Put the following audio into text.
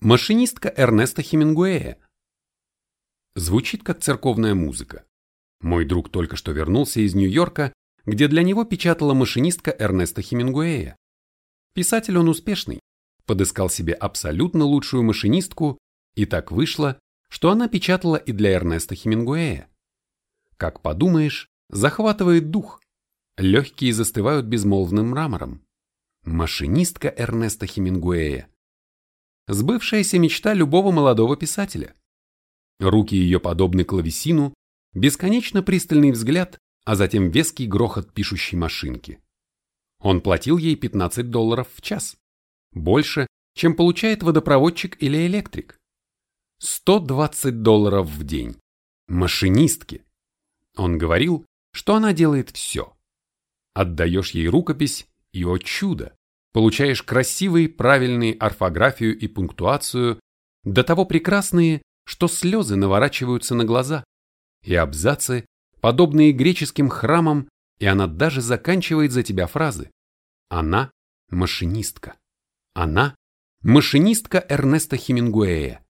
Машинистка Эрнеста Хемингуэя. Звучит как церковная музыка. Мой друг только что вернулся из Нью-Йорка, где для него печатала машинистка Эрнеста Хемингуэя. Писатель он успешный, подыскал себе абсолютно лучшую машинистку, и так вышло, что она печатала и для Эрнеста Хемингуэя. Как подумаешь, захватывает дух. Легкие застывают безмолвным мрамором. Машинистка Эрнеста Хемингуэя сбывшаяся мечта любого молодого писателя. Руки ее подобны клавесину, бесконечно пристальный взгляд, а затем веский грохот пишущей машинки. Он платил ей 15 долларов в час. Больше, чем получает водопроводчик или электрик. 120 долларов в день. Машинистки. Он говорил, что она делает все. Отдаешь ей рукопись, и, о чудо, получаешь красивые, правильные орфографию и пунктуацию, до того прекрасные, что слезы наворачиваются на глаза, и абзацы, подобные греческим храмам, и она даже заканчивает за тебя фразы. Она – машинистка. Она – машинистка Эрнеста Хемингуэя.